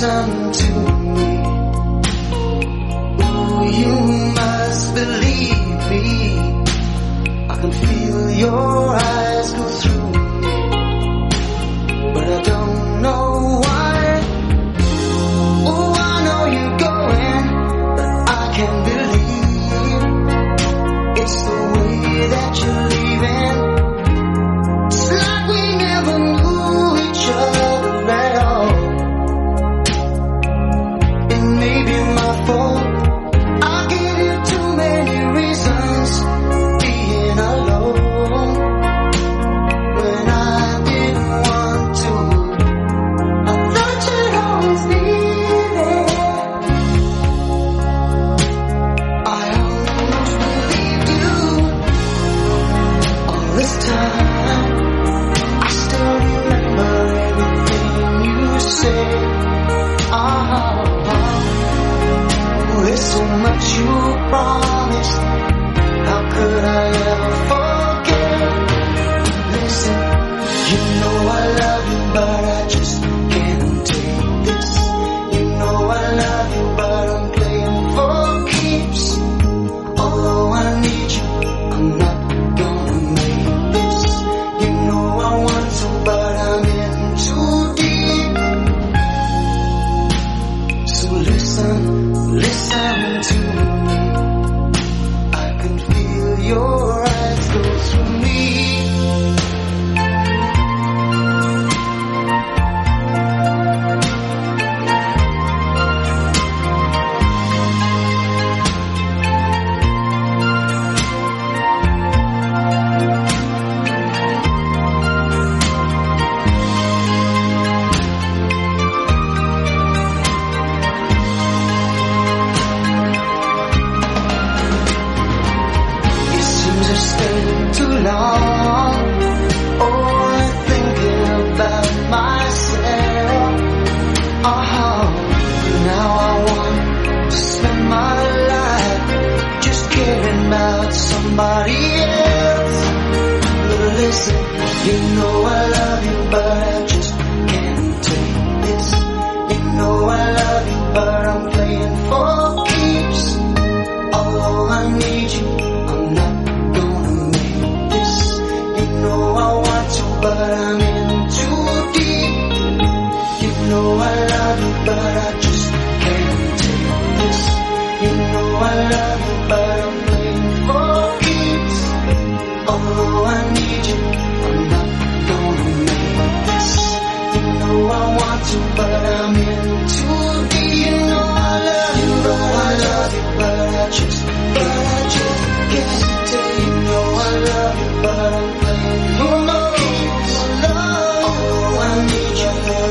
some stayed too long. Thinking about myself. Oh, now I want to spend my life just caring about somebody else. But listen, you know I love you, but I just can't take this. You know I love you, but I'm playing for keeps. I need you, I love you, but I just can't take this. You know I love you, but I'm playing for keeps. Although I need you, I'm not gonna make this. You know I want you, but I'm in too deep. You know I love you, but I love you, but I just, but I just can't take. You know I love you, but I'm playing for keeps. Oh, I need you.